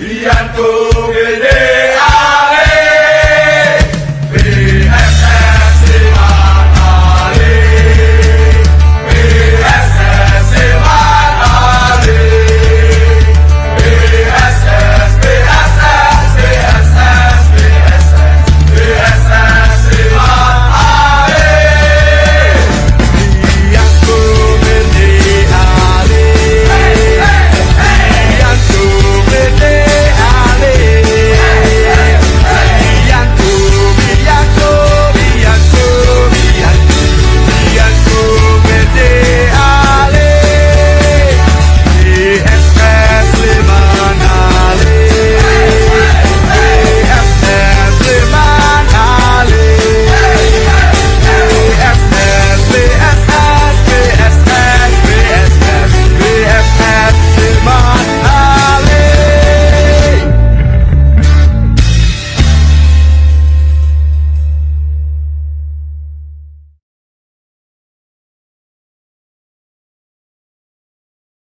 Yeah.